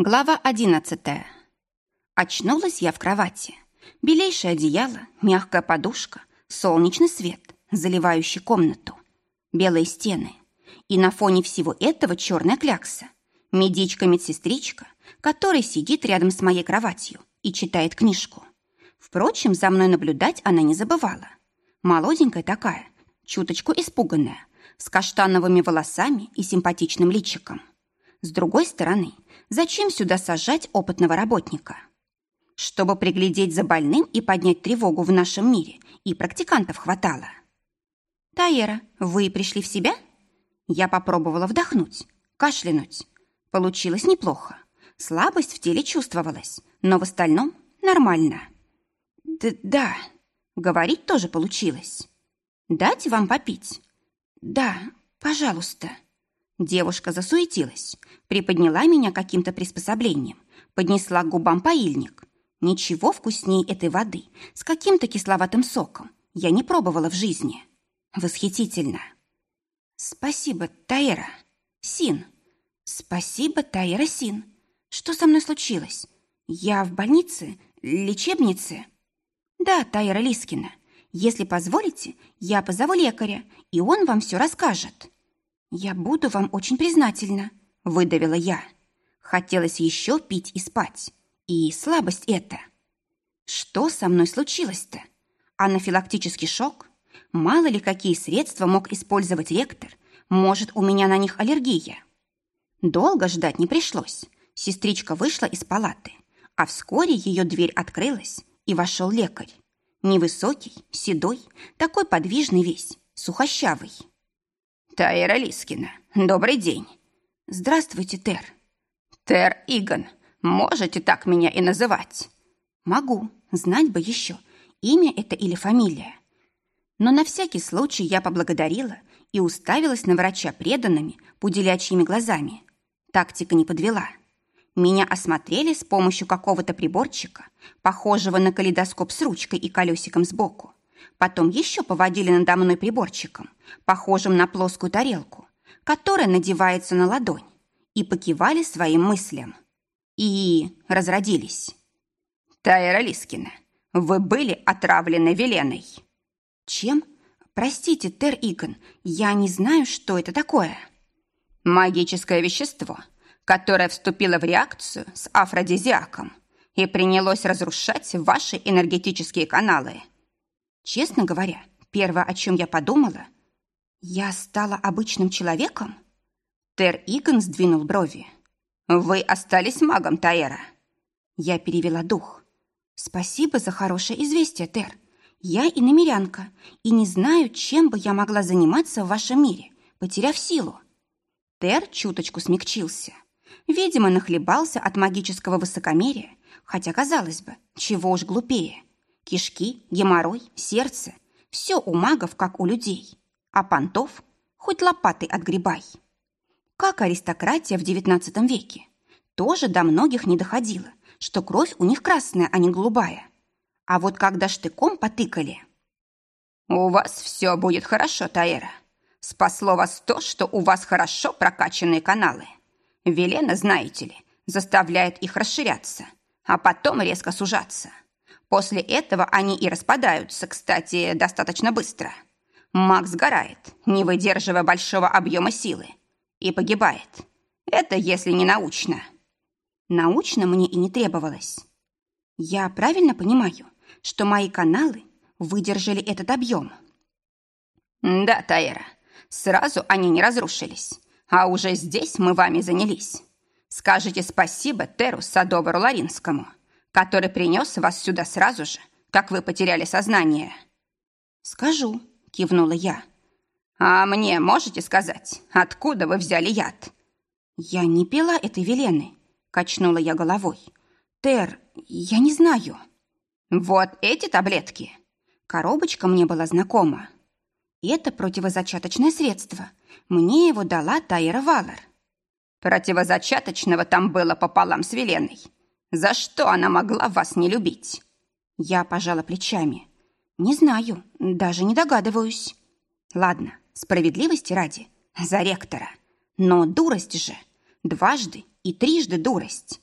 Глава одиннадцатая. Очнулась я в кровати. Белейшее одеяло, мягкая подушка, солнечный свет, заливающий комнату, белые стены. И на фоне всего этого черная клякса. Медичка-медсестричка, которая сидит рядом с моей кроватью и читает книжку. Впрочем, за мной наблюдать она не забывала. Молоденькая такая, чуточку испуганная, с каштановыми волосами и симпатичным личиком. С другой стороны, зачем сюда сажать опытного работника? Чтобы приглядеть за больным и поднять тревогу в нашем мире, и практикантов хватало. «Таера, вы пришли в себя?» Я попробовала вдохнуть, кашлянуть. Получилось неплохо. Слабость в теле чувствовалась, но в остальном нормально. Д «Да, говорить тоже получилось. Дать вам попить?» «Да, пожалуйста». Девушка засуетилась, приподняла меня каким-то приспособлением, поднесла к губам поильник. Ничего вкуснее этой воды с каким-то кисловатым соком я не пробовала в жизни. Восхитительно. Спасибо, Таэра. Син. Спасибо, Таэра Син. Что со мной случилось? Я в больнице? Лечебнице? Да, Таэра Лискина. Если позволите, я позову лекаря, и он вам все расскажет. «Я буду вам очень признательна», — выдавила я. Хотелось еще пить и спать. И слабость эта. Что со мной случилось-то? Анафилактический шок? Мало ли какие средства мог использовать ректор. Может, у меня на них аллергия? Долго ждать не пришлось. Сестричка вышла из палаты, а вскоре ее дверь открылась, и вошел лекарь. Невысокий, седой, такой подвижный весь, сухощавый. Тайра Лискина, добрый день. Здравствуйте, Тер. Тер Игон, можете так меня и называть? Могу, знать бы еще, имя это или фамилия. Но на всякий случай я поблагодарила и уставилась на врача преданными, пуделячьими глазами. Тактика не подвела. Меня осмотрели с помощью какого-то приборчика, похожего на калейдоскоп с ручкой и колесиком сбоку. Потом еще поводили надо мной приборчиком, похожим на плоскую тарелку, которая надевается на ладонь, и покивали своим мыслям. И разродились. «Тайра Лискина, вы были отравлены Веленой». «Чем? Простите, Тер Игон, я не знаю, что это такое». «Магическое вещество, которое вступило в реакцию с афродизиаком и принялось разрушать ваши энергетические каналы». Честно говоря, первое, о чем я подумала, я стала обычным человеком? Тер Игон сдвинул брови. Вы остались магом, Таэра. Я перевела дух. Спасибо за хорошее известие, Тер. Я и намерянка, и не знаю, чем бы я могла заниматься в вашем мире, потеряв силу. Тер чуточку смягчился. Видимо, нахлебался от магического высокомерия, хотя, казалось бы, чего уж глупее. Кишки, геморрой, сердце – все у магов, как у людей. А понтов – хоть лопатой отгребай. Как аристократия в XIX веке. Тоже до многих не доходило, что кровь у них красная, а не голубая. А вот когда штыком потыкали... «У вас все будет хорошо, Таэра. Спасло вас то, что у вас хорошо прокачанные каналы. Велена, знаете ли, заставляет их расширяться, а потом резко сужаться. После этого они и распадаются, кстати, достаточно быстро. Маг сгорает, не выдерживая большого объема силы, и погибает. Это если не научно. Научно мне и не требовалось. Я правильно понимаю, что мои каналы выдержали этот объем? Да, Таэра, сразу они не разрушились, а уже здесь мы вами занялись. Скажите спасибо Теру Садовару Ларинскому который принес вас сюда сразу же, как вы потеряли сознание?» «Скажу», — кивнула я. «А мне можете сказать, откуда вы взяли яд?» «Я не пила этой Велены», — качнула я головой. «Тер, я не знаю». «Вот эти таблетки». Коробочка мне была знакома. Это противозачаточное средство. Мне его дала Тайра Валар. Противозачаточного там было пополам с Веленой. За что она могла вас не любить?» Я пожала плечами. «Не знаю, даже не догадываюсь». «Ладно, справедливости ради, за ректора. Но дурость же, дважды и трижды дурость.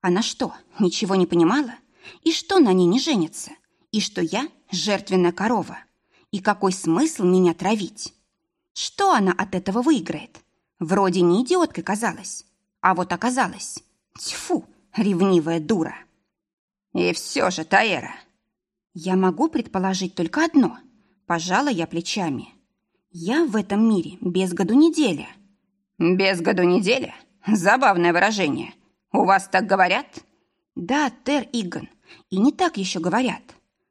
Она что, ничего не понимала? И что на ней не женится? И что я жертвенная корова? И какой смысл меня травить? Что она от этого выиграет? Вроде не идиоткой казалась, а вот оказалась. Тьфу, ревнивая дура. И все же, Таэра. Я могу предположить только одно. Пожала я плечами. Я в этом мире без году неделя. Без году неделя? Забавное выражение. У вас так говорят? Да, Тер Иган. И не так еще говорят.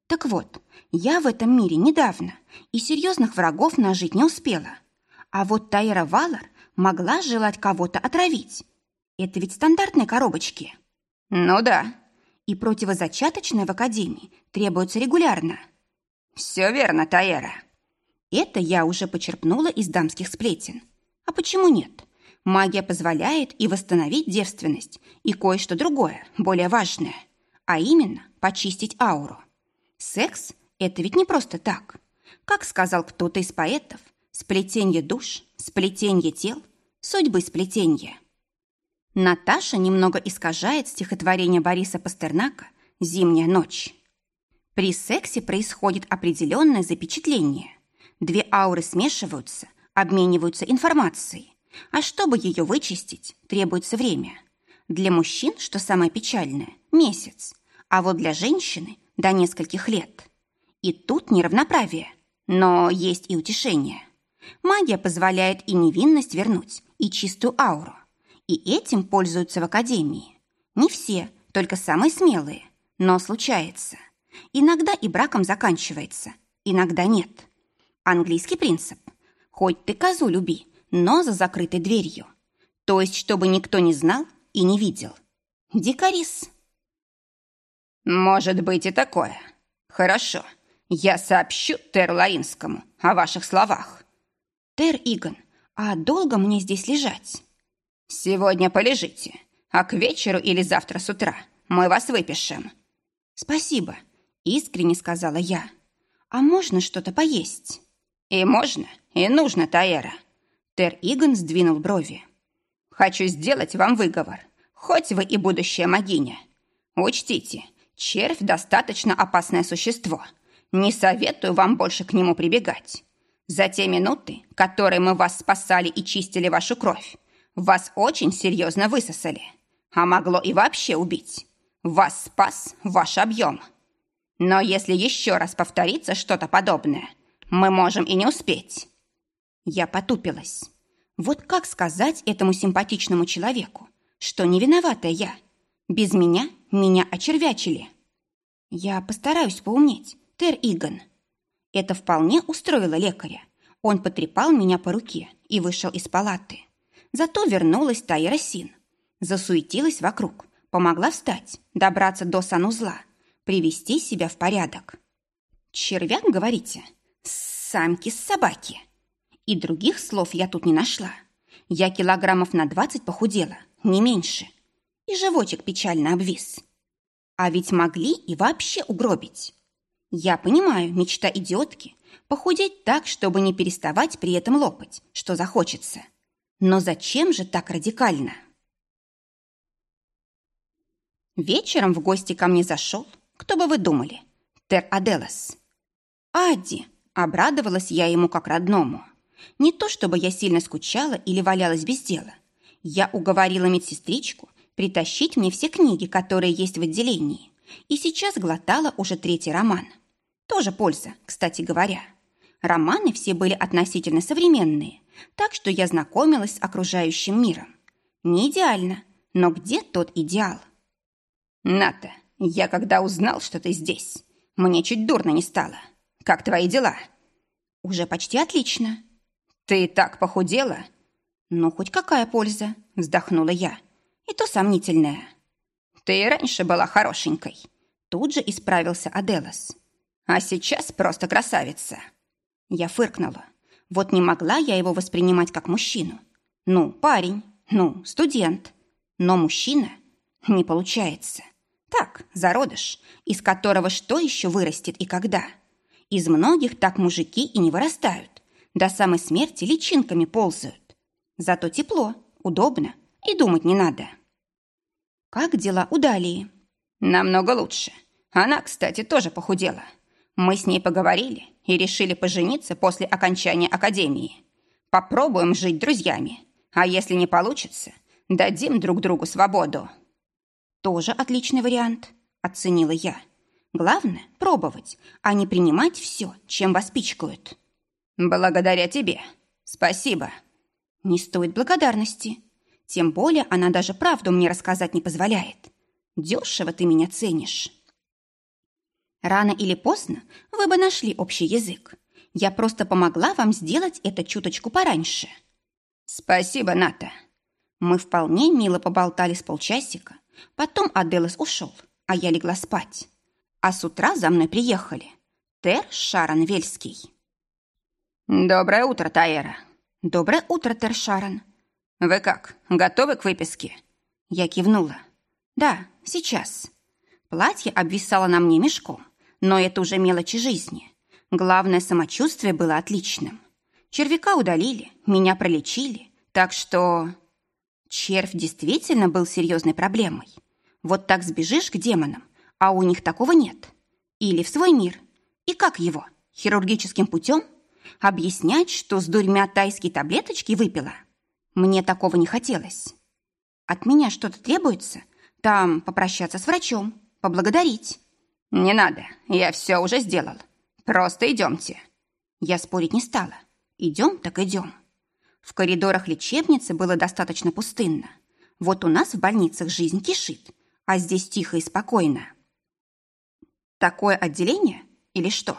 Так вот, я в этом мире недавно и серьезных врагов нажить не успела. А вот Тайра Валар могла желать кого-то отравить. Это ведь стандартные коробочки. Ну да. И противозачаточные в Академии требуются регулярно. Все верно, Тайра. Это я уже почерпнула из дамских сплетен. А почему нет? Магия позволяет и восстановить девственность, и кое-что другое, более важное, а именно почистить ауру. Секс – это ведь не просто так. Как сказал кто-то из поэтов, сплетенье душ, сплетенье тел, судьбы сплетенье. Наташа немного искажает стихотворение Бориса Пастернака «Зимняя ночь». При сексе происходит определенное запечатление. Две ауры смешиваются, обмениваются информацией. А чтобы ее вычистить, требуется время. Для мужчин, что самое печальное, месяц. А вот для женщины до нескольких лет. И тут неравноправие, но есть и утешение. Магия позволяет и невинность вернуть, и чистую ауру. И этим пользуются в академии. Не все, только самые смелые, но случается. Иногда и браком заканчивается, иногда нет. Английский принцип. Хоть ты козу люби, но за закрытой дверью. То есть, чтобы никто не знал и не видел. Дикарис. «Может быть и такое. Хорошо. Я сообщу Терлаинскому о ваших словах». «Тер Игон, а долго мне здесь лежать?» «Сегодня полежите, а к вечеру или завтра с утра мы вас выпишем». «Спасибо», — искренне сказала я. «А можно что-то поесть?» «И можно, и нужно, Таэра». Тер Игон сдвинул брови. «Хочу сделать вам выговор, хоть вы и будущая могиня. Учтите, Червь – достаточно опасное существо. Не советую вам больше к нему прибегать. За те минуты, которые мы вас спасали и чистили вашу кровь, вас очень серьезно высосали. А могло и вообще убить. Вас спас ваш объем. Но если еще раз повторится что-то подобное, мы можем и не успеть. Я потупилась. Вот как сказать этому симпатичному человеку, что не виновата я? Без меня меня очервячили. Я постараюсь поумнеть, Тер Иган. Это вполне устроило лекаря. Он потрепал меня по руке и вышел из палаты. Зато вернулась Тайра Син. Засуетилась вокруг, помогла встать, добраться до санузла, привести себя в порядок. «Червяк, говорите? Самки с собаки!» И других слов я тут не нашла. Я килограммов на двадцать похудела, не меньше. И животик печально обвис. А ведь могли и вообще угробить. Я понимаю, мечта идиотки – похудеть так, чтобы не переставать при этом лопать, что захочется. Но зачем же так радикально? Вечером в гости ко мне зашел, кто бы вы думали, Тер Аделас. Адди, обрадовалась я ему как родному. Не то чтобы я сильно скучала или валялась без дела. Я уговорила медсестричку притащить мне все книги, которые есть в отделении, и сейчас глотала уже третий роман. Тоже польза, кстати говоря. Романы все были относительно современные, так что я знакомилась с окружающим миром. Не идеально, но где тот идеал? Ната, я когда узнал, что ты здесь, мне чуть дурно не стало. Как твои дела? Уже почти отлично. Ты так похудела? Ну, хоть какая польза, вздохнула я и то сомнительное. Ты раньше была хорошенькой. Тут же исправился Аделос. А сейчас просто красавица. Я фыркнула. Вот не могла я его воспринимать как мужчину. Ну, парень, ну, студент. Но мужчина не получается. Так, зародыш, из которого что еще вырастет и когда. Из многих так мужики и не вырастают. До самой смерти личинками ползают. Зато тепло, удобно и думать не надо. Как дела у Далии? Намного лучше. Она, кстати, тоже похудела. Мы с ней поговорили и решили пожениться после окончания академии. Попробуем жить друзьями. А если не получится, дадим друг другу свободу. Тоже отличный вариант, оценила я. Главное – пробовать, а не принимать все, чем вас пичкают. Благодаря тебе. Спасибо. Не стоит благодарности. Тем более она даже правду мне рассказать не позволяет. Дешево ты меня ценишь. Рано или поздно вы бы нашли общий язык. Я просто помогла вам сделать это чуточку пораньше. Спасибо, Ната. Мы вполне мило поболтали с полчасика. Потом Аделос ушел, а я легла спать. А с утра за мной приехали. Тер Шаран Вельский. Доброе утро, Таэра. Доброе утро, Тер Шаран. Вы как, готовы к выписке? Я кивнула. Да, сейчас. Платье обвисало на мне мешком но это уже мелочи жизни. Главное, самочувствие было отличным. Червяка удалили, меня пролечили, так что... Червь действительно был серьезной проблемой. Вот так сбежишь к демонам, а у них такого нет. Или в свой мир. И как его? Хирургическим путем? Объяснять, что с дурьмя тайские таблеточки выпила? Мне такого не хотелось. От меня что-то требуется? Там попрощаться с врачом, поблагодарить. «Не надо, я все уже сделал. Просто идемте». Я спорить не стала. Идем, так идем. В коридорах лечебницы было достаточно пустынно. Вот у нас в больницах жизнь кишит, а здесь тихо и спокойно. Такое отделение или что?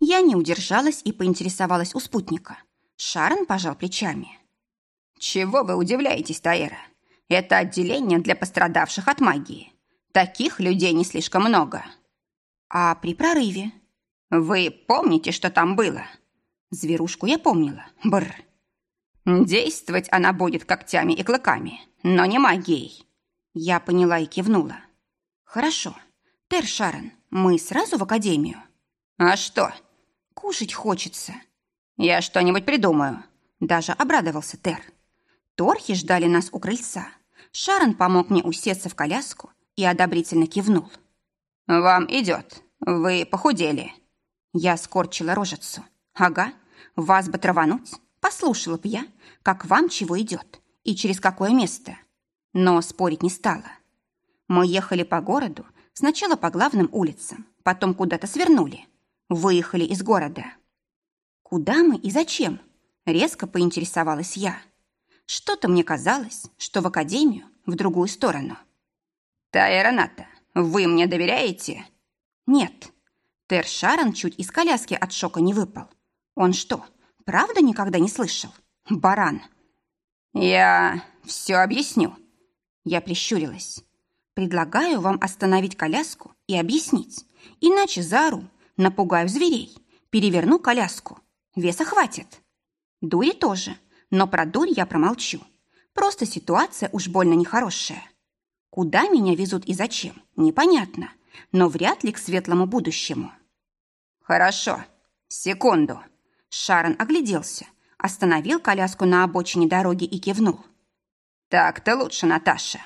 Я не удержалась и поинтересовалась у спутника. Шарон пожал плечами. «Чего вы удивляетесь, Таэра? Это отделение для пострадавших от магии. Таких людей не слишком много». А при прорыве? Вы помните, что там было? Зверушку я помнила. Бр. Действовать она будет когтями и клыками, но не магией. Я поняла и кивнула. Хорошо. Тер Шарон, мы сразу в академию? А что? Кушать хочется. Я что-нибудь придумаю. Даже обрадовался Тер. Торхи ждали нас у крыльца. Шарон помог мне усесться в коляску и одобрительно кивнул. «Вам идет. Вы похудели». Я скорчила рожицу. «Ага, вас бы травануть. Послушала б я, как вам чего идет и через какое место». Но спорить не стала. Мы ехали по городу, сначала по главным улицам, потом куда-то свернули. Выехали из города. «Куда мы и зачем?» Резко поинтересовалась я. Что-то мне казалось, что в академию, в другую сторону. «Тая Рената, вы мне доверяете?» «Нет». Тер Шарон чуть из коляски от шока не выпал. Он что, правда никогда не слышал? Баран. «Я все объясню». Я прищурилась. «Предлагаю вам остановить коляску и объяснить. Иначе заору, напугаю зверей, переверну коляску. Веса хватит. Дури тоже, но про дурь я промолчу. Просто ситуация уж больно нехорошая. Куда меня везут и зачем, непонятно, но вряд ли к светлому будущему. Хорошо, секунду. Шарон огляделся, остановил коляску на обочине дороги и кивнул. Так-то лучше, Наташа.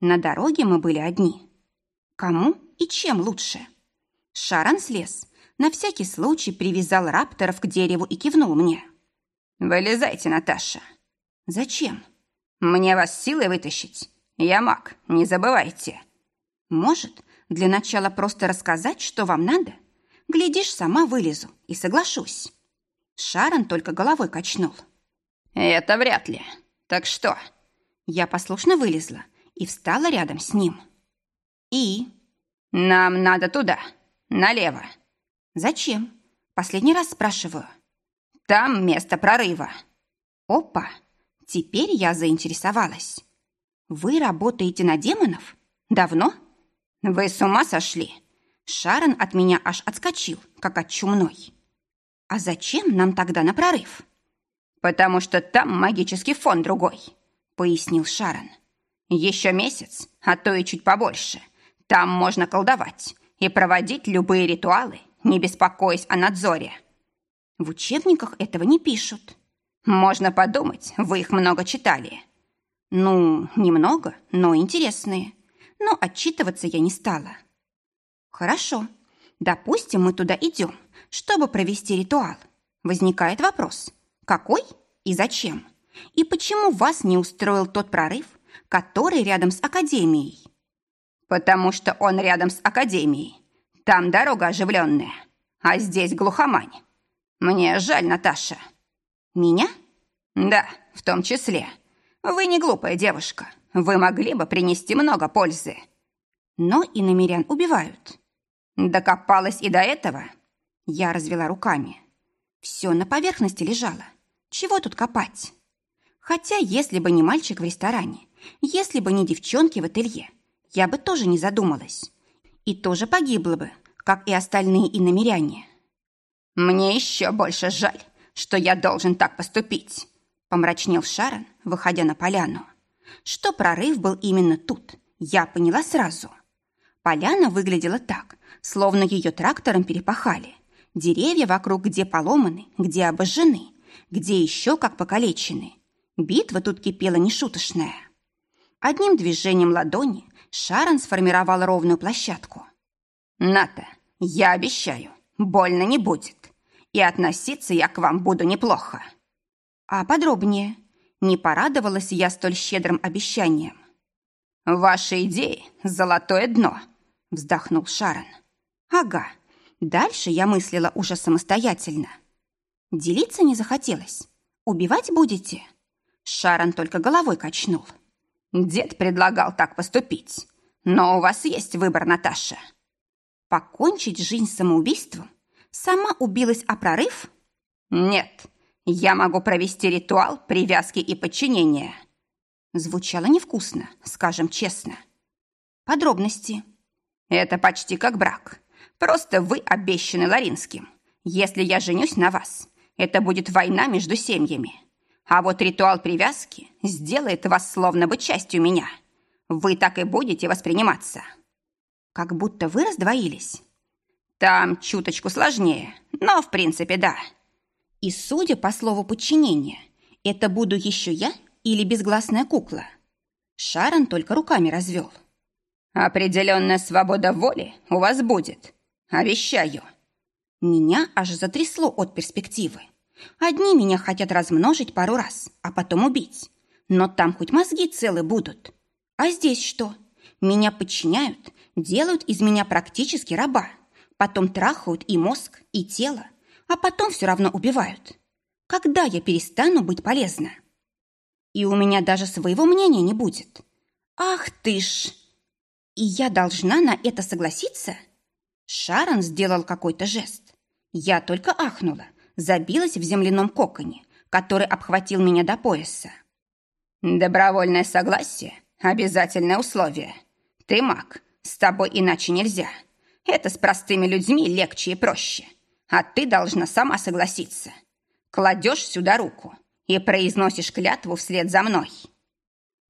На дороге мы были одни. Кому и чем лучше? Шарон слез, на всякий случай привязал рапторов к дереву и кивнул мне. «Вылезайте, Наташа». «Зачем?» «Мне вас силой вытащить. Я маг, не забывайте. Может, для начала просто рассказать, что вам надо? Глядишь, сама вылезу и соглашусь. Шарон только головой качнул. Это вряд ли. Так что? Я послушно вылезла и встала рядом с ним. И? Нам надо туда, налево. Зачем? Последний раз спрашиваю. Там место прорыва. Опа, теперь я заинтересовалась. «Вы работаете на демонов? Давно?» «Вы с ума сошли?» Шарон от меня аж отскочил, как от чумной. «А зачем нам тогда на прорыв?» «Потому что там магический фон другой», — пояснил Шарон. «Еще месяц, а то и чуть побольше. Там можно колдовать и проводить любые ритуалы, не беспокоясь о надзоре». «В учебниках этого не пишут». «Можно подумать, вы их много читали». Ну, немного, но интересные. Но отчитываться я не стала. Хорошо. Допустим, мы туда идем, чтобы провести ритуал. Возникает вопрос, какой и зачем? И почему вас не устроил тот прорыв, который рядом с Академией? Потому что он рядом с Академией. Там дорога оживленная, а здесь глухомань. Мне жаль, Наташа. Меня? Да, в том числе. Вы не глупая девушка. Вы могли бы принести много пользы. Но и намерян убивают. Докопалась и до этого? Я развела руками. Все на поверхности лежало. Чего тут копать? Хотя, если бы не мальчик в ресторане, если бы не девчонки в ателье, я бы тоже не задумалась. И тоже погибла бы, как и остальные иномеряне. «Мне еще больше жаль, что я должен так поступить», помрачнел Шарон, выходя на поляну. Что прорыв был именно тут, я поняла сразу. Поляна выглядела так, словно ее трактором перепахали. Деревья вокруг где поломаны, где обожжены, где еще как покалечены. Битва тут кипела нешуточная. Одним движением ладони Шарон сформировал ровную площадку. «Ната, я обещаю, больно не будет. И относиться я к вам буду неплохо». «А подробнее?» Не порадовалась я столь щедрым обещанием. «Ваши идеи — золотое дно», — вздохнул Шарон. «Ага. Дальше я мыслила уже самостоятельно. Делиться не захотелось. Убивать будете?» Шарон только головой качнул. Дед предлагал так поступить. Но у вас есть выбор, Наташа. Покончить жизнь самоубийством? Сама убилась о прорыв? Нет, я могу провести ритуал привязки и подчинения. Звучало невкусно, скажем честно. Подробности. Это почти как брак. Просто вы обещаны Ларинским. Если я женюсь на вас, это будет война между семьями. А вот ритуал привязки сделает вас словно бы частью меня. Вы так и будете восприниматься. Как будто вы раздвоились. Там чуточку сложнее, но в принципе да. И судя по слову подчинения, это буду еще я или безгласная кукла? Шарон только руками развел. Определенная свобода воли у вас будет. Обещаю. Меня аж затрясло от перспективы. Одни меня хотят размножить пару раз, а потом убить. Но там хоть мозги целы будут. А здесь что? Меня подчиняют, делают из меня практически раба. Потом трахают и мозг, и тело, а потом все равно убивают. Когда я перестану быть полезна? И у меня даже своего мнения не будет. Ах ты ж! И я должна на это согласиться? Шарон сделал какой-то жест. Я только ахнула, забилась в земляном коконе, который обхватил меня до пояса. «Добровольное согласие – обязательное условие. Ты маг, с тобой иначе нельзя. Это с простыми людьми легче и проще. А ты должна сама согласиться. Кладешь сюда руку и произносишь клятву вслед за мной».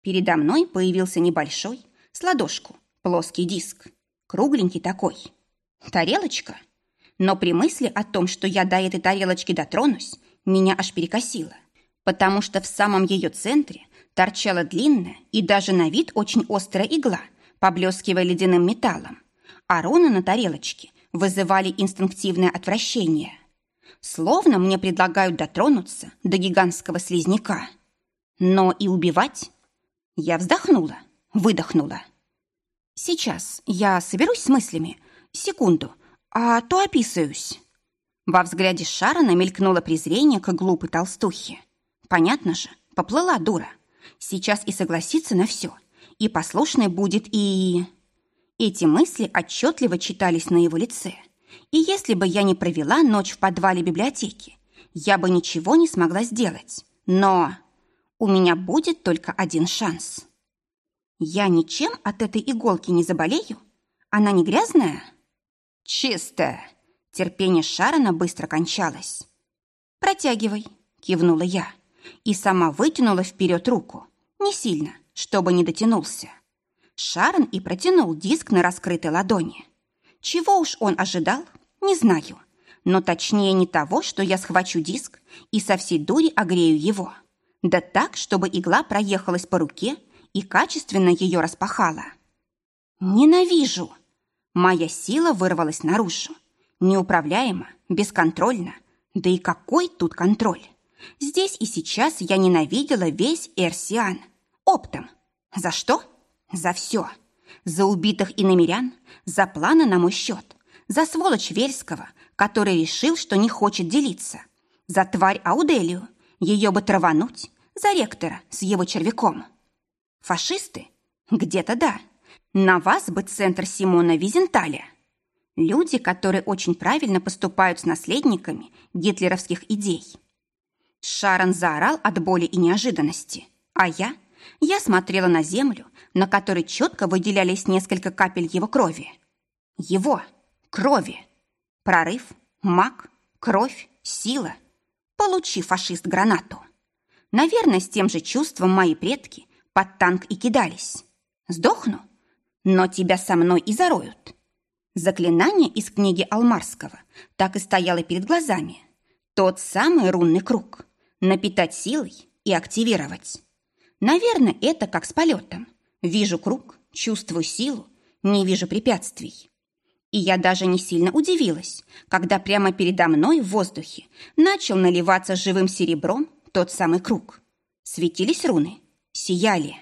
Передо мной появился небольшой, с ладошку, плоский диск. Кругленький такой. Тарелочка – но при мысли о том, что я до этой тарелочки дотронусь, меня аж перекосило, потому что в самом ее центре торчала длинная и даже на вид очень острая игла, поблескивая ледяным металлом, а руны на тарелочке вызывали инстинктивное отвращение. Словно мне предлагают дотронуться до гигантского слизняка. Но и убивать? Я вздохнула, выдохнула. Сейчас я соберусь с мыслями. Секунду, а то описываюсь». Во взгляде Шарона мелькнуло презрение к глупой толстухе. Понятно же, поплыла дура. Сейчас и согласится на все. И послушной будет, и... Эти мысли отчетливо читались на его лице. И если бы я не провела ночь в подвале библиотеки, я бы ничего не смогла сделать. Но у меня будет только один шанс. Я ничем от этой иголки не заболею? Она не грязная?» «Чисто!» Терпение Шарона быстро кончалось. «Протягивай», — кивнула я, и сама вытянула вперед руку. Не сильно, чтобы не дотянулся. Шарон и протянул диск на раскрытой ладони. Чего уж он ожидал, не знаю. Но точнее не того, что я схвачу диск и со всей дури огрею его. Да так, чтобы игла проехалась по руке и качественно ее распахала. Ненавижу! Моя сила вырвалась наружу. Неуправляемо, бесконтрольно. Да и какой тут контроль? Здесь и сейчас я ненавидела весь Эрсиан. Оптом. За что? За все. За убитых иномерян, за планы на мой счет, за сволочь Вельского, который решил, что не хочет делиться, за тварь Ауделию, ее бы травануть, за ректора с его червяком. Фашисты? Где-то да. На вас бы центр Симона Визенталя. Люди, которые очень правильно поступают с наследниками гитлеровских идей. Шарон заорал от боли и неожиданности, а я – я смотрела на землю, на которой четко выделялись несколько капель его крови. Его крови. Прорыв, маг, кровь, сила. Получи, фашист, гранату. Наверное, с тем же чувством мои предки под танк и кидались. Сдохну, но тебя со мной и зароют. Заклинание из книги Алмарского так и стояло перед глазами. Тот самый рунный круг. Напитать силой и активировать. Наверное, это как с полетом. Вижу круг, чувствую силу, не вижу препятствий. И я даже не сильно удивилась, когда прямо передо мной в воздухе начал наливаться живым серебром тот самый круг. Светились руны, сияли.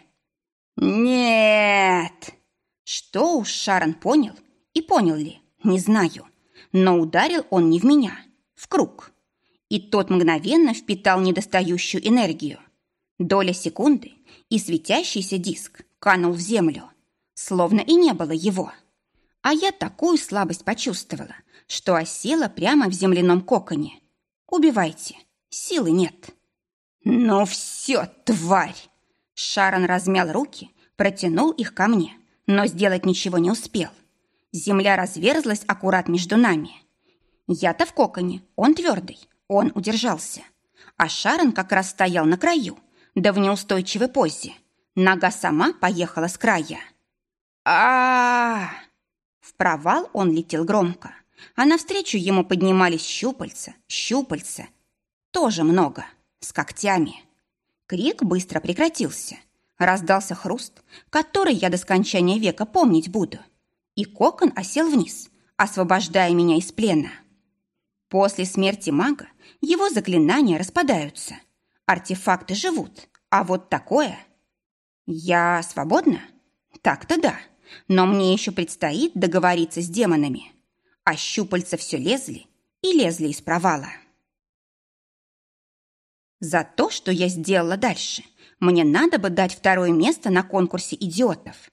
«Нет!» Что уж Шарон понял, и понял ли, не знаю. Но ударил он не в меня, в круг. И тот мгновенно впитал недостающую энергию. Доля секунды, и светящийся диск канул в землю, словно и не было его. А я такую слабость почувствовала, что осела прямо в земляном коконе. Убивайте, силы нет. Ну все, тварь! Шарон размял руки, протянул их ко мне, но сделать ничего не успел. Земля разверзлась аккурат между нами. Я-то в коконе, он твердый, он удержался. А Шарон как раз стоял на краю, да в неустойчивой позе. Нога сама поехала с края. а, В провал он летел громко, а навстречу ему поднимались щупальца, щупальца. Тоже много, с когтями. Крик быстро прекратился. Раздался хруст, который я до скончания века помнить буду. И кокон осел вниз, освобождая меня из плена. После смерти мага его заклинания распадаются – Артефакты живут, а вот такое... Я свободна? Так-то да, но мне еще предстоит договориться с демонами. А щупальца все лезли и лезли из провала. За то, что я сделала дальше, мне надо бы дать второе место на конкурсе идиотов.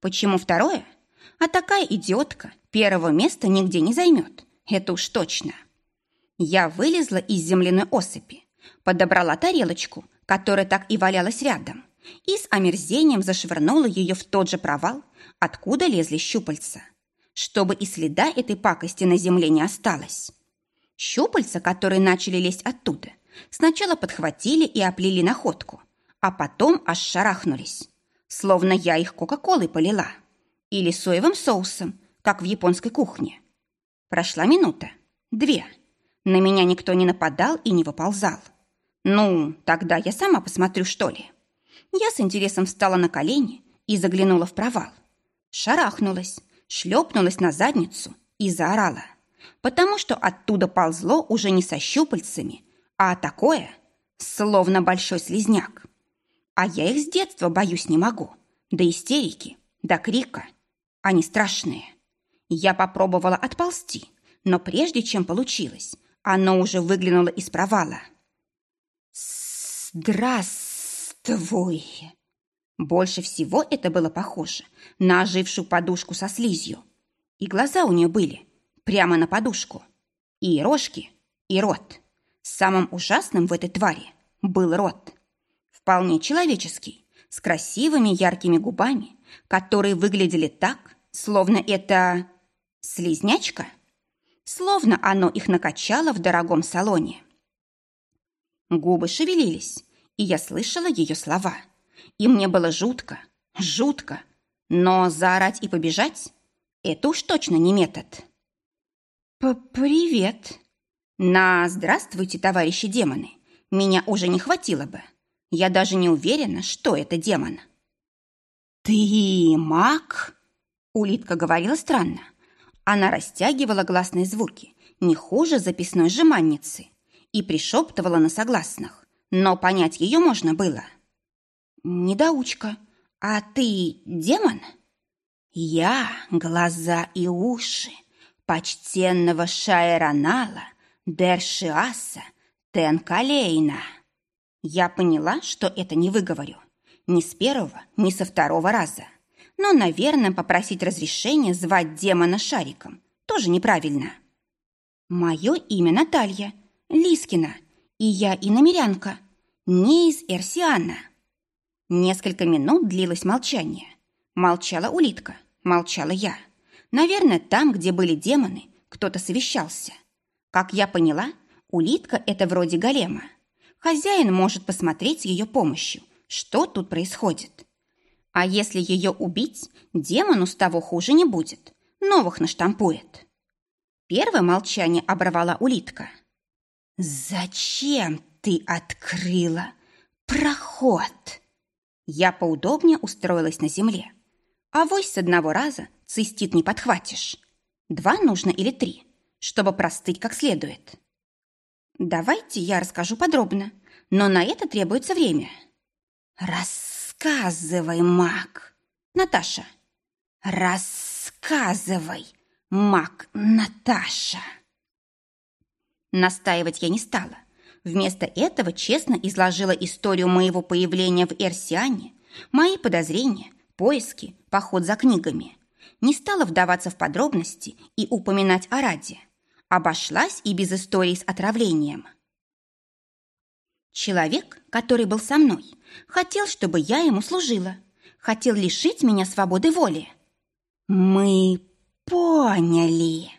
Почему второе? А такая идиотка первого места нигде не займет. Это уж точно. Я вылезла из земляной осыпи, подобрала тарелочку, которая так и валялась рядом, и с омерзением зашвырнула ее в тот же провал, откуда лезли щупальца, чтобы и следа этой пакости на земле не осталось. Щупальца, которые начали лезть оттуда, сначала подхватили и оплели находку, а потом аж шарахнулись, словно я их кока-колой полила или соевым соусом, как в японской кухне. Прошла минута, две. На меня никто не нападал и не выползал. «Ну, тогда я сама посмотрю, что ли». Я с интересом встала на колени и заглянула в провал. Шарахнулась, шлепнулась на задницу и заорала, потому что оттуда ползло уже не со щупальцами, а такое, словно большой слизняк. А я их с детства боюсь не могу, до истерики, до крика. Они страшные. Я попробовала отползти, но прежде чем получилось, оно уже выглянуло из провала. «Здравствуй!» Больше всего это было похоже на ожившую подушку со слизью. И глаза у нее были прямо на подушку. И рожки, и рот. Самым ужасным в этой твари был рот. Вполне человеческий, с красивыми яркими губами, которые выглядели так, словно это... слизнячка? Словно оно их накачало в дорогом салоне. Губы шевелились, и я слышала ее слова. И мне было жутко, жутко. Но заорать и побежать – это уж точно не метод. «Привет!» «На здравствуйте, товарищи демоны! Меня уже не хватило бы. Я даже не уверена, что это демон. «Ты маг?» Улитка говорила странно. Она растягивала гласные звуки, не хуже записной жеманницы, и пришептывала на согласных, но понять ее можно было. «Недоучка, а ты демон?» «Я — глаза и уши почтенного Шайранала Дершиаса Тенкалейна». Я поняла, что это не выговорю. Ни с первого, ни со второго раза. Но, наверное, попросить разрешения звать демона Шариком тоже неправильно. Мое имя Наталья, Лискина, и я иномерянка, не из Эрсиана. Несколько минут длилось молчание. Молчала улитка, молчала я. Наверное, там, где были демоны, кто-то совещался. Как я поняла, улитка – это вроде голема. Хозяин может посмотреть с ее помощью, что тут происходит. А если ее убить, демону с того хуже не будет. Новых наштампует. Первое молчание оборвала улитка. «Зачем ты открыла проход?» Я поудобнее устроилась на земле. А вось с одного раза цистит не подхватишь. Два нужно или три, чтобы простыть как следует. Давайте я расскажу подробно, но на это требуется время. Рассказывай, маг. Наташа. Рассказывай, маг Наташа. Настаивать я не стала. Вместо этого честно изложила историю моего появления в Эрсиане, мои подозрения, поиски, поход за книгами. Не стала вдаваться в подробности и упоминать о Раде. Обошлась и без истории с отравлением. Человек, который был со мной, хотел, чтобы я ему служила, хотел лишить меня свободы воли. Мы поняли.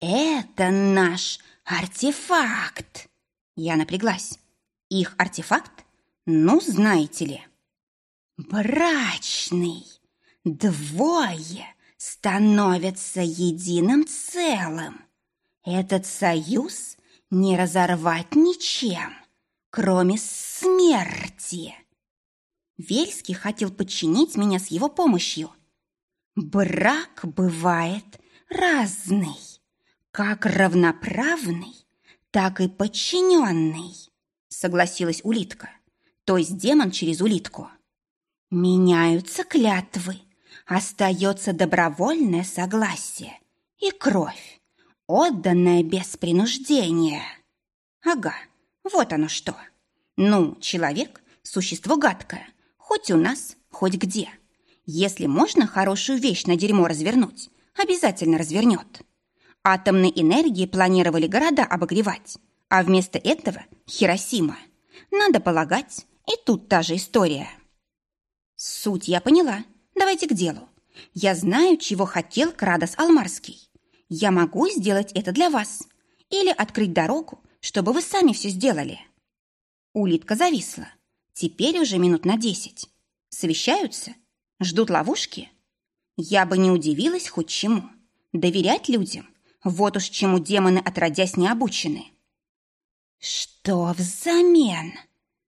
Это наш артефакт. Я напряглась. Их артефакт? Ну, знаете ли. Брачный. Двое становятся единым целым. Этот союз не разорвать ничем кроме смерти. Вельский хотел подчинить меня с его помощью. Брак бывает разный, как равноправный, так и подчиненный, согласилась улитка, то есть демон через улитку. Меняются клятвы, остается добровольное согласие и кровь, отданная без принуждения. Ага, вот оно что. Ну, человек – существо гадкое. Хоть у нас, хоть где. Если можно хорошую вещь на дерьмо развернуть, обязательно развернет. Атомной энергией планировали города обогревать, а вместо этого – Хиросима. Надо полагать, и тут та же история. Суть я поняла. Давайте к делу. Я знаю, чего хотел Крадос Алмарский. Я могу сделать это для вас. Или открыть дорогу чтобы вы сами все сделали». Улитка зависла. Теперь уже минут на десять. Совещаются? Ждут ловушки? Я бы не удивилась хоть чему. Доверять людям? Вот уж чему демоны отродясь не обучены. «Что взамен?»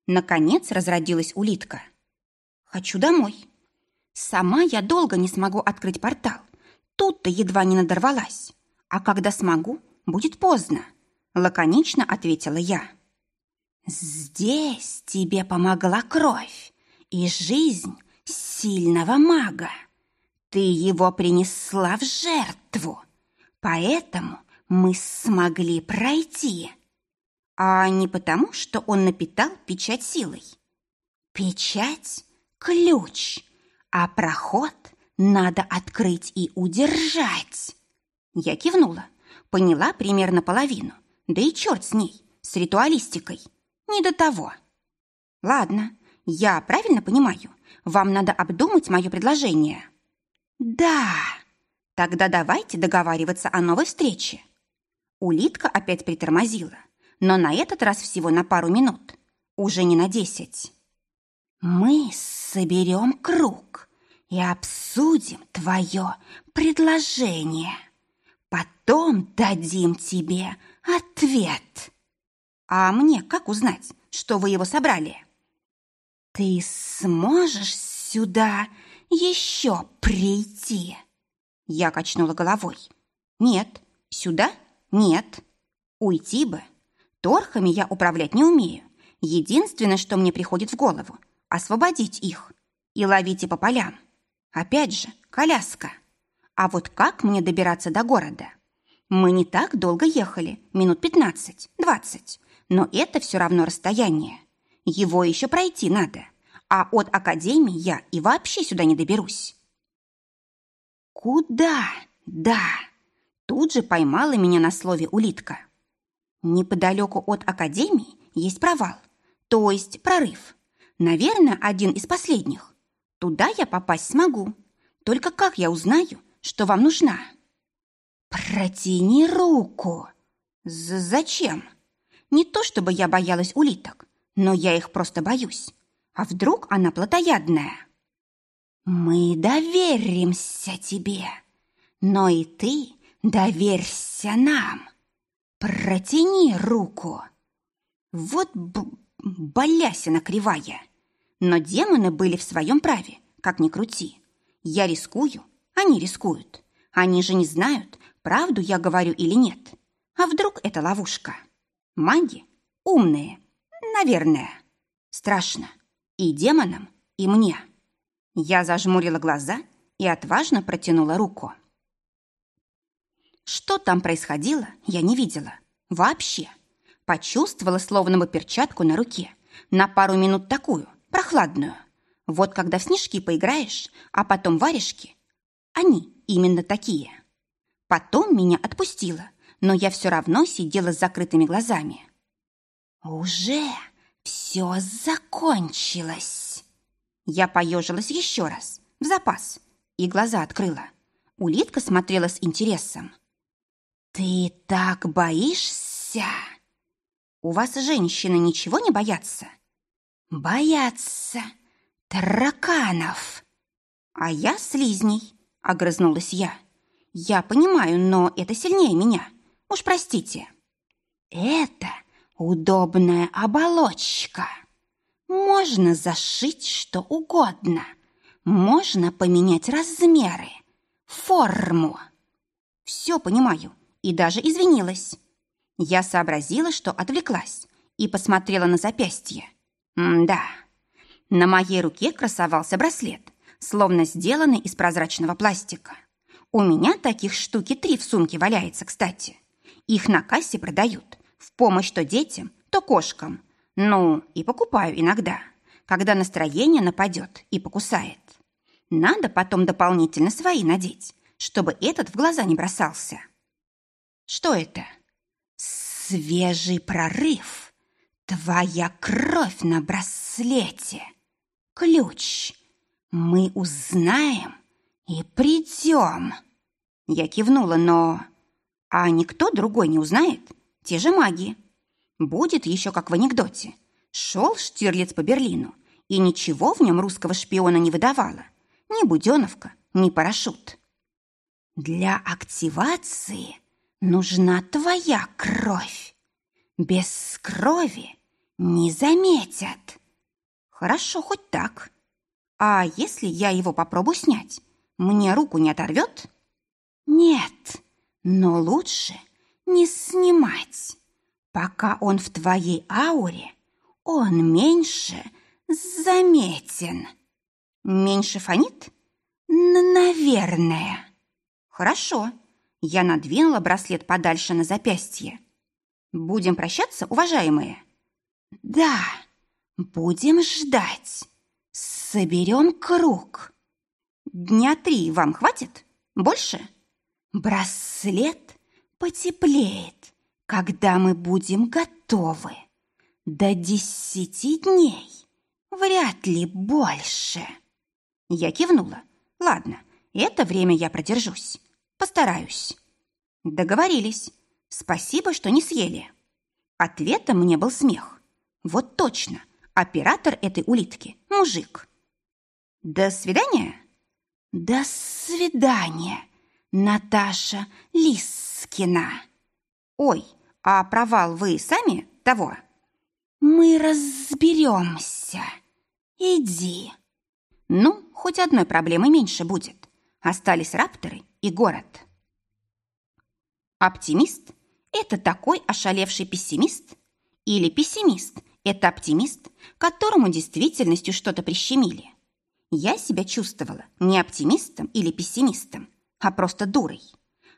Наконец разродилась улитка. «Хочу домой. Сама я долго не смогу открыть портал. Тут-то едва не надорвалась. А когда смогу, будет поздно лаконично ответила я. Здесь тебе помогла кровь и жизнь сильного мага. Ты его принесла в жертву, поэтому мы смогли пройти. А не потому, что он напитал печать силой. Печать – ключ, а проход надо открыть и удержать. Я кивнула, поняла примерно половину – да и черт с ней, с ритуалистикой. Не до того. Ладно, я правильно понимаю, вам надо обдумать мое предложение. Да, тогда давайте договариваться о новой встрече. Улитка опять притормозила, но на этот раз всего на пару минут, уже не на десять. Мы соберем круг и обсудим твое предложение. Потом дадим тебе Ответ. А мне как узнать, что вы его собрали? Ты сможешь сюда еще прийти? Я качнула головой. Нет, сюда нет. Уйти бы. Торхами я управлять не умею. Единственное, что мне приходит в голову – освободить их и ловите по полям. Опять же, коляска. А вот как мне добираться до города? Мы не так долго ехали, минут 15-20, но это все равно расстояние. Его еще пройти надо, а от академии я и вообще сюда не доберусь. Куда? Да. Тут же поймала меня на слове улитка. Неподалеку от академии есть провал, то есть прорыв. Наверное, один из последних. Туда я попасть смогу. Только как я узнаю, что вам нужна? Протяни руку. З Зачем? Не то чтобы я боялась улиток, но я их просто боюсь. А вдруг она плотоядная? Мы доверимся тебе, но и ты доверься нам. Протяни руку. Вот балясина кривая. Но демоны были в своем праве, как ни крути. Я рискую, они рискуют. Они же не знают, правду я говорю или нет. А вдруг это ловушка? Маги умные, наверное. Страшно. И демонам, и мне. Я зажмурила глаза и отважно протянула руку. Что там происходило, я не видела. Вообще. Почувствовала словно бы перчатку на руке. На пару минут такую, прохладную. Вот когда в снежки поиграешь, а потом варежки. Они именно такие. Потом меня отпустило, но я все равно сидела с закрытыми глазами. «Уже все закончилось!» Я поежилась еще раз, в запас, и глаза открыла. Улитка смотрела с интересом. «Ты так боишься?» «У вас женщины ничего не боятся?» «Боятся тараканов!» «А я слизней», — огрызнулась я. «Я понимаю, но это сильнее меня. Уж простите». «Это удобная оболочка. Можно зашить что угодно. Можно поменять размеры, форму». «Все понимаю и даже извинилась». Я сообразила, что отвлеклась, и посмотрела на запястье. М-да. На моей руке красовался браслет, словно сделанный из прозрачного пластика. У меня таких штуки три в сумке валяется, кстати. Их на кассе продают. В помощь то детям, то кошкам. Ну, и покупаю иногда, когда настроение нападет и покусает. Надо потом дополнительно свои надеть, чтобы этот в глаза не бросался. Что это? Свежий прорыв. Твоя кровь на браслете. Ключ. Мы узнаем и придем. Я кивнула, но... А никто другой не узнает? Те же маги. Будет еще как в анекдоте. Шел Штирлиц по Берлину, и ничего в нем русского шпиона не выдавало. Ни буденовка, ни парашют. Для активации нужна твоя кровь. Без крови не заметят. Хорошо, хоть так. А если я его попробую снять, мне руку не оторвет? Нет, но лучше не снимать. Пока он в твоей ауре, он меньше заметен. Меньше фонит? Наверное. Хорошо. Я надвинула браслет подальше на запястье. Будем прощаться, уважаемые? Да, будем ждать. Соберем круг. Дня три вам хватит? Больше? Браслет потеплеет, когда мы будем готовы. До десяти дней. Вряд ли больше. Я кивнула. Ладно, это время я продержусь. Постараюсь. Договорились. Спасибо, что не съели. Ответом мне был смех. Вот точно, оператор этой улитки – мужик. До свидания? До свидания, Наташа Лискина. Ой, а провал вы сами того? Мы разберемся. Иди. Ну, хоть одной проблемы меньше будет. Остались рапторы и город. Оптимист – это такой ошалевший пессимист? Или пессимист – это оптимист, которому действительностью что-то прищемили? Я себя чувствовала не оптимистом или пессимистом, а просто дурой.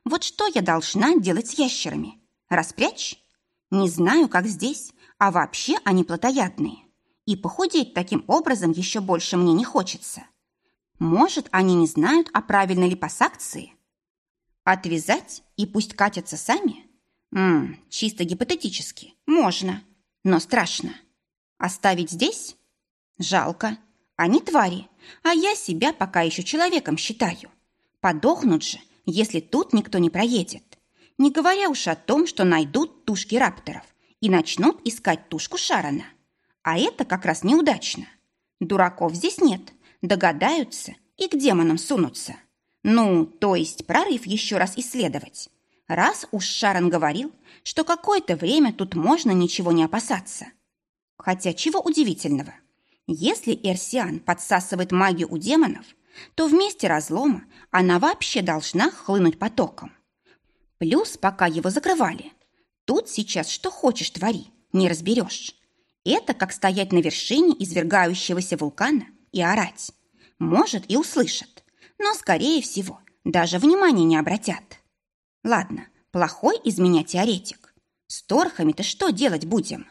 Вот что я должна делать с ящерами? Распрячь? Не знаю, как здесь, а вообще они плотоядные. И похудеть таким образом еще больше мне не хочется. Может, они не знают о правильной липосакции? Отвязать и пусть катятся сами? Ммм, чисто гипотетически. Можно, но страшно. Оставить здесь? Жалко. Они твари, а я себя пока еще человеком считаю. Подохнут же, если тут никто не проедет. Не говоря уж о том, что найдут тушки рапторов и начнут искать тушку Шарона. А это как раз неудачно. Дураков здесь нет, догадаются и к демонам сунутся. Ну, то есть прорыв еще раз исследовать. Раз уж Шарон говорил, что какое-то время тут можно ничего не опасаться. Хотя чего удивительного. Если Эрсиан подсасывает магию у демонов, то вместе разлома она вообще должна хлынуть потоком. Плюс, пока его закрывали, тут сейчас что хочешь твори, не разберешь. Это как стоять на вершине извергающегося вулкана и орать. Может, и услышат, но, скорее всего, даже внимания не обратят. Ладно, плохой из меня теоретик. С торхами-то что делать будем?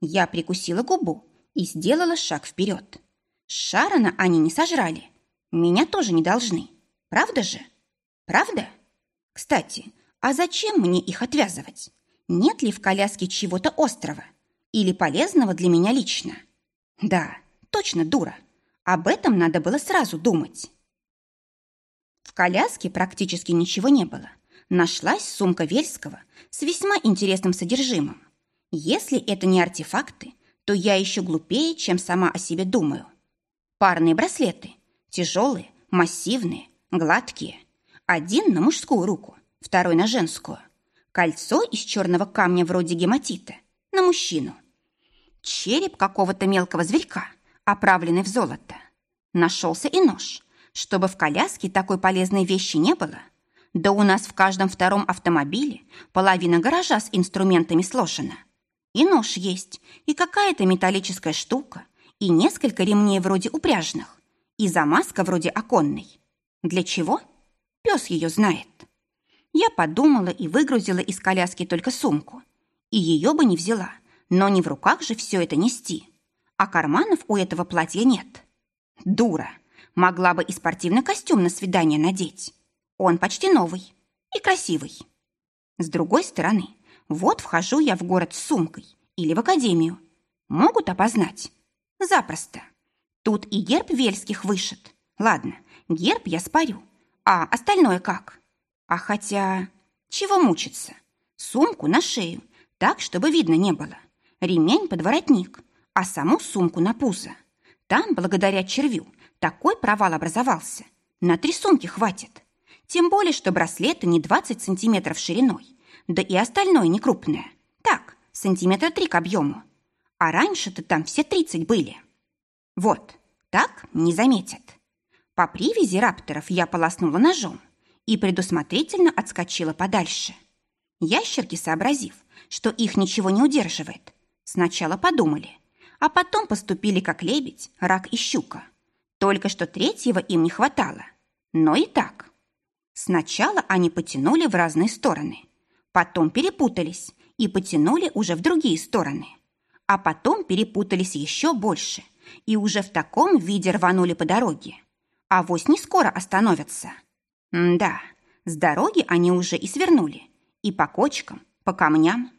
Я прикусила губу и сделала шаг вперед. Шарона они не сожрали. Меня тоже не должны. Правда же? Правда? Кстати, а зачем мне их отвязывать? Нет ли в коляске чего-то острого? Или полезного для меня лично? Да, точно дура. Об этом надо было сразу думать. В коляске практически ничего не было. Нашлась сумка Вельского с весьма интересным содержимым. Если это не артефакты, то я еще глупее, чем сама о себе думаю. Парные браслеты. Тяжелые, массивные, гладкие. Один на мужскую руку, второй на женскую. Кольцо из черного камня вроде гематита на мужчину. Череп какого-то мелкого зверька, оправленный в золото. Нашелся и нож. Чтобы в коляске такой полезной вещи не было. Да у нас в каждом втором автомобиле половина гаража с инструментами сложена. И нож есть, и какая-то металлическая штука, и несколько ремней вроде упряжных, и замазка вроде оконной. Для чего? Пес ее знает. Я подумала и выгрузила из коляски только сумку. И ее бы не взяла, но не в руках же все это нести. А карманов у этого платья нет. Дура. Могла бы и спортивный костюм на свидание надеть. Он почти новый и красивый. С другой стороны, вот вхожу я в город с сумкой или в академию. Могут опознать? Запросто. Тут и герб Вельских вышит. Ладно, герб я спарю. А остальное как? А хотя... Чего мучиться? Сумку на шею, так, чтобы видно не было. Ремень под воротник, а саму сумку на пузо. Там, благодаря червю, такой провал образовался. На три сумки хватит. Тем более, что браслеты не 20 сантиметров шириной, да и остальное не крупное. Так, сантиметра три к объему. А раньше-то там все 30 были. Вот, так не заметят. По привязи рапторов я полоснула ножом и предусмотрительно отскочила подальше. Ящерки, сообразив, что их ничего не удерживает, сначала подумали, а потом поступили как лебедь, рак и щука. Только что третьего им не хватало. Но и так. Сначала они потянули в разные стороны, потом перепутались и потянули уже в другие стороны, а потом перепутались еще больше и уже в таком виде рванули по дороге. А вось не скоро остановятся. Да, с дороги они уже и свернули. И по кочкам, по камням.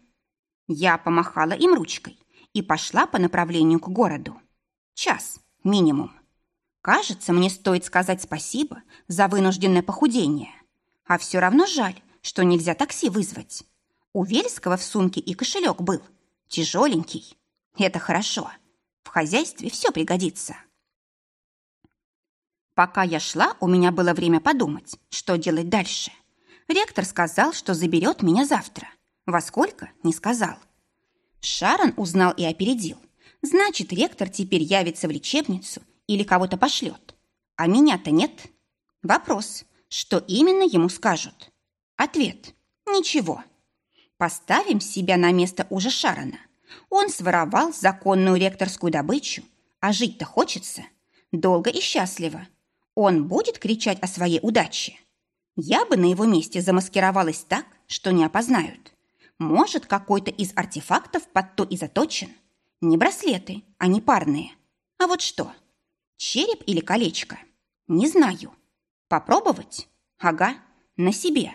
Я помахала им ручкой и пошла по направлению к городу. Час минимум. Кажется, мне стоит сказать спасибо за вынужденное похудение. А все равно жаль, что нельзя такси вызвать. У Вельского в сумке и кошелек был. Тяжеленький. Это хорошо. В хозяйстве все пригодится. Пока я шла, у меня было время подумать, что делать дальше. Ректор сказал, что заберет меня завтра. Во сколько? Не сказал. Шарон узнал и опередил. Значит, ректор теперь явится в лечебницу или кого-то пошлет. А меня-то нет. Вопрос, что именно ему скажут? Ответ – ничего. Поставим себя на место уже Шарона. Он своровал законную ректорскую добычу, а жить-то хочется. Долго и счастливо. Он будет кричать о своей удаче. Я бы на его месте замаскировалась так, что не опознают. Может, какой-то из артефактов под то и заточен. Не браслеты, а не парные. А вот что? Череп или колечко? Не знаю. Попробовать? Ага, на себе.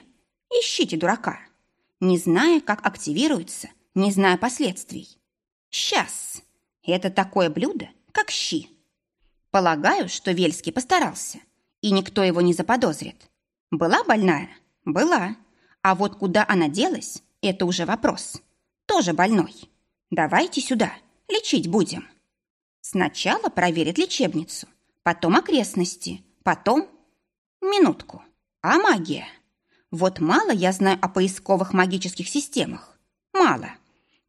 Ищите дурака. Не зная, как активируется, не зная последствий. Сейчас. Это такое блюдо, как щи. Полагаю, что Вельский постарался, и никто его не заподозрит. Была больная? Была. А вот куда она делась, это уже вопрос. Тоже больной. Давайте сюда, лечить будем. Сначала проверит лечебницу, потом окрестности, потом... Минутку. А магия? Вот мало я знаю о поисковых магических системах. Мало.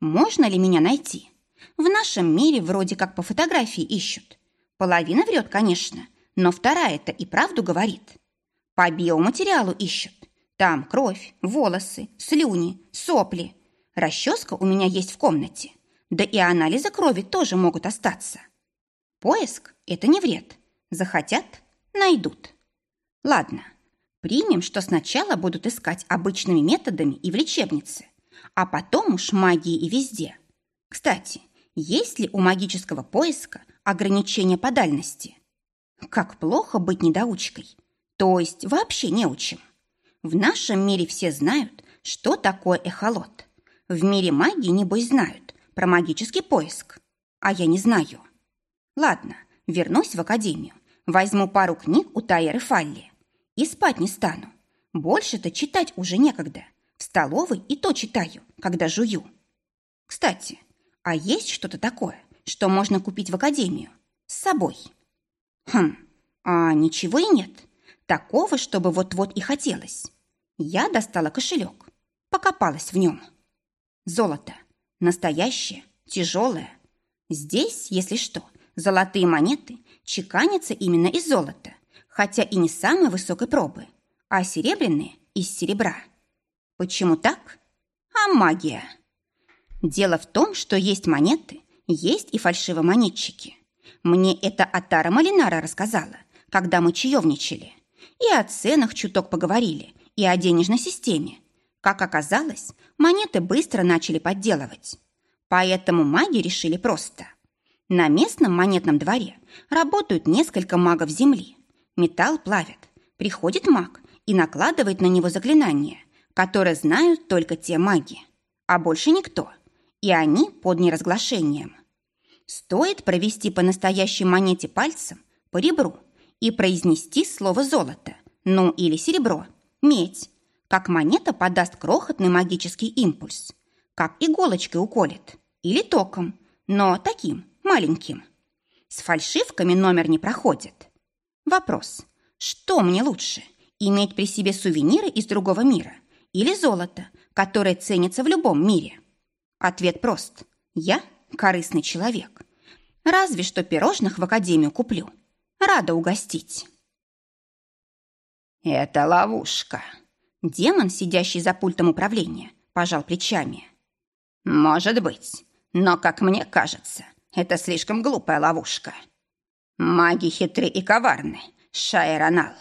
Можно ли меня найти? В нашем мире вроде как по фотографии ищут. Половина врет, конечно, но вторая-то и правду говорит. По биоматериалу ищут. Там кровь, волосы, слюни, сопли. Расческа у меня есть в комнате. Да и анализы крови тоже могут остаться. Поиск – это не вред. Захотят – найдут. Ладно, примем, что сначала будут искать обычными методами и в лечебнице, а потом уж магии и везде. Кстати, есть ли у магического поиска ограничения по дальности? Как плохо быть недоучкой, то есть вообще не учим. В нашем мире все знают, что такое эхолот. В мире магии, небось, знают про магический поиск. А я не знаю. Ладно, вернусь в академию. Возьму пару книг у Тайеры Фалли. И спать не стану. Больше-то читать уже некогда. В столовой и то читаю, когда жую. Кстати, а есть что-то такое, что можно купить в академию? С собой? Хм, а ничего и нет. Такого, чтобы вот-вот и хотелось. Я достала кошелек, покопалась в нем. Золото. Настоящее, тяжелое. Здесь, если что, золотые монеты чеканятся именно из золота, хотя и не самой высокой пробы, а серебряные из серебра. Почему так? А магия. Дело в том, что есть монеты, есть и фальшивомонетчики. Мне это Атара Малинара рассказала, когда мы чаевничали. И о ценах чуток поговорили, и о денежной системе. Как оказалось, монеты быстро начали подделывать. Поэтому маги решили просто. На местном монетном дворе работают несколько магов земли. Металл плавят. Приходит маг и накладывает на него заклинание, которое знают только те маги. А больше никто. И они под неразглашением. Стоит провести по настоящей монете пальцем по ребру и произнести слово «золото», ну или «серебро», «медь», как монета подаст крохотный магический импульс, как иголочкой уколет или током, но таким, маленьким. С фальшивками номер не проходит. Вопрос, что мне лучше, иметь при себе сувениры из другого мира или золото, которое ценится в любом мире? Ответ прост. Я корыстный человек. Разве что пирожных в академию куплю – Рада угостить. Это ловушка. Демон, сидящий за пультом управления, пожал плечами. Может быть, но, как мне кажется, это слишком глупая ловушка. Маги хитры и коварны, Шайронал.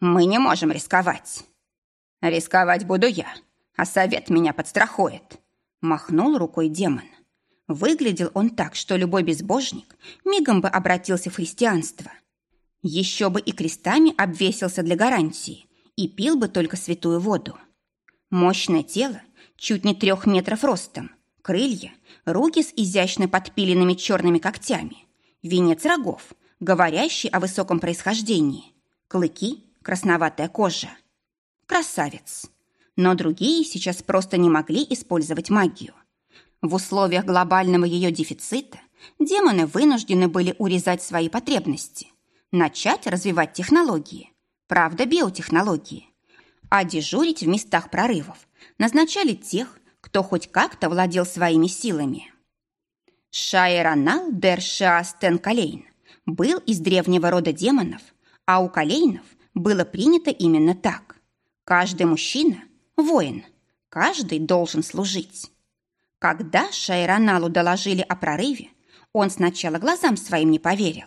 Мы не можем рисковать. Рисковать буду я, а совет меня подстрахует. Махнул рукой демон. Выглядел он так, что любой безбожник мигом бы обратился в христианство. Еще бы и крестами обвесился для гарантии и пил бы только святую воду. Мощное тело, чуть не трех метров ростом, крылья, руки с изящно подпиленными черными когтями, венец рогов, говорящий о высоком происхождении, клыки, красноватая кожа. Красавец. Но другие сейчас просто не могли использовать магию. В условиях глобального ее дефицита демоны вынуждены были урезать свои потребности – начать развивать технологии, правда, биотехнологии, а дежурить в местах прорывов назначали тех, кто хоть как-то владел своими силами. Шайранал дер Шаастен Калейн был из древнего рода демонов, а у Калейнов было принято именно так. Каждый мужчина – воин, каждый должен служить. Когда Шайраналу доложили о прорыве, он сначала глазам своим не поверил.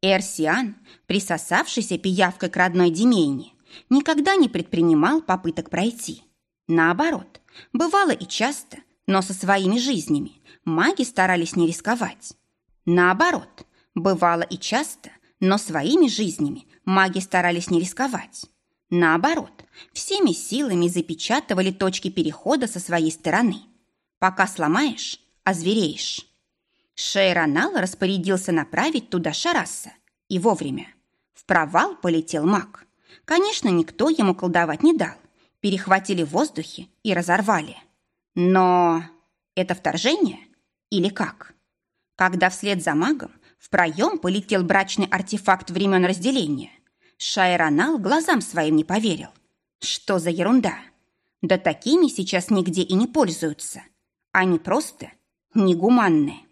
Эрсиан, присосавшийся пиявкой к родной Демейне, никогда не предпринимал попыток пройти. Наоборот, бывало и часто, но со своими жизнями маги старались не рисковать. Наоборот, бывало и часто, но своими жизнями маги старались не рисковать. Наоборот, всеми силами запечатывали точки перехода со своей стороны. Пока сломаешь, озвереешь. Шейранал распорядился направить туда Шараса. И вовремя. В провал полетел маг. Конечно, никто ему колдовать не дал. Перехватили в воздухе и разорвали. Но это вторжение или как? Когда вслед за магом в проем полетел брачный артефакт времен разделения, Шайранал глазам своим не поверил. Что за ерунда? Да такими сейчас нигде и не пользуются. Они просто негуманные.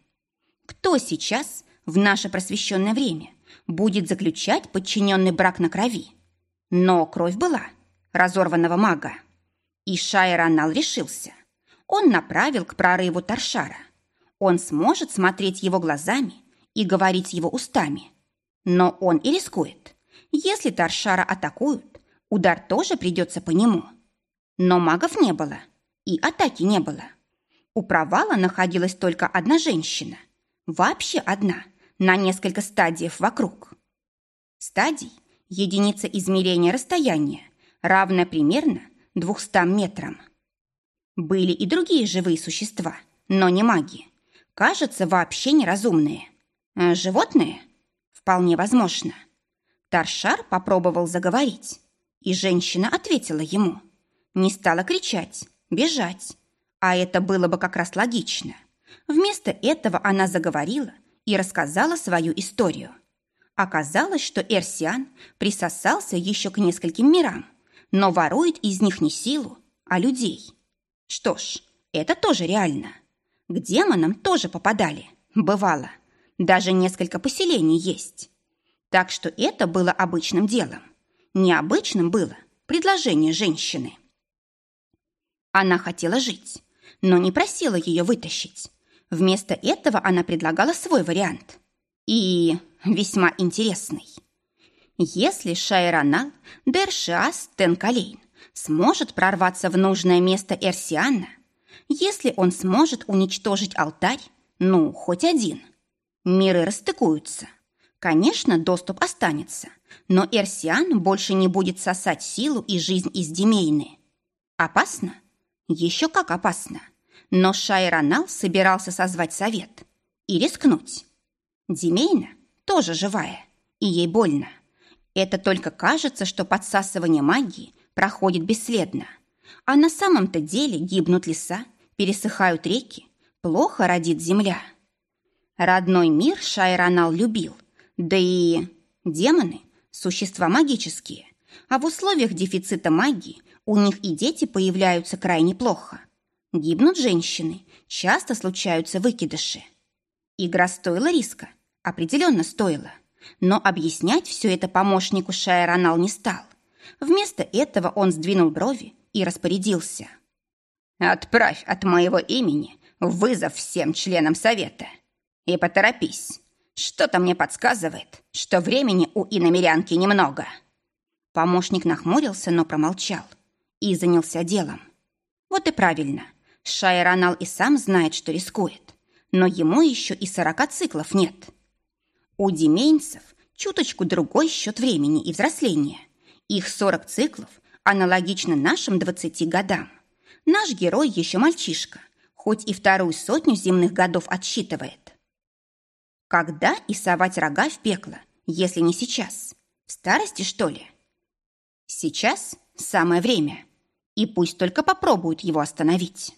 Кто сейчас, в наше просвещенное время, будет заключать подчиненный брак на крови? Но кровь была разорванного мага. И Шайранал решился. Он направил к прорыву Таршара. Он сможет смотреть его глазами и говорить его устами. Но он и рискует. Если Таршара атакуют, удар тоже придется по нему. Но магов не было, и атаки не было. У провала находилась только одна женщина. Вообще одна, на несколько стадиев вокруг. Стадий – единица измерения расстояния, равная примерно 200 метрам. Были и другие живые существа, но не маги. Кажется, вообще неразумные. А животные? Вполне возможно. Таршар попробовал заговорить, и женщина ответила ему. Не стала кричать, бежать. А это было бы как раз логично. Вместо этого она заговорила и рассказала свою историю. Оказалось, что Эрсиан присосался еще к нескольким мирам, но ворует из них не силу, а людей. Что ж, это тоже реально. К демонам тоже попадали, бывало. Даже несколько поселений есть. Так что это было обычным делом. Необычным было предложение женщины. Она хотела жить, но не просила ее вытащить. Вместо этого она предлагала свой вариант. И весьма интересный. Если Шайранал Дершиас Тенкалейн сможет прорваться в нужное место Эрсиана, если он сможет уничтожить алтарь, ну, хоть один, миры расстыкуются. Конечно, доступ останется, но Эрсиан больше не будет сосать силу и жизнь из Демейны. Опасно? Еще как опасно. Но Шайранал собирался созвать совет и рискнуть. Демейна тоже живая, и ей больно. Это только кажется, что подсасывание магии проходит бесследно. А на самом-то деле гибнут леса, пересыхают реки, плохо родит земля. Родной мир Шайранал любил, да и демоны – существа магические, а в условиях дефицита магии у них и дети появляются крайне плохо. Гибнут женщины, часто случаются выкидыши. Игра стоила риска, определенно стоила. Но объяснять все это помощнику Шайранал не стал. Вместо этого он сдвинул брови и распорядился. «Отправь от моего имени вызов всем членам совета. И поторопись. Что-то мне подсказывает, что времени у иномерянки немного». Помощник нахмурился, но промолчал и занялся делом. Вот и правильно. Шайранал и сам знает, что рискует. Но ему еще и сорока циклов нет. У демейнцев чуточку другой счет времени и взросления. Их сорок циклов аналогично нашим двадцати годам. Наш герой еще мальчишка, хоть и вторую сотню земных годов отсчитывает. Когда и совать рога в пекло, если не сейчас? В старости, что ли? Сейчас самое время. И пусть только попробуют его остановить.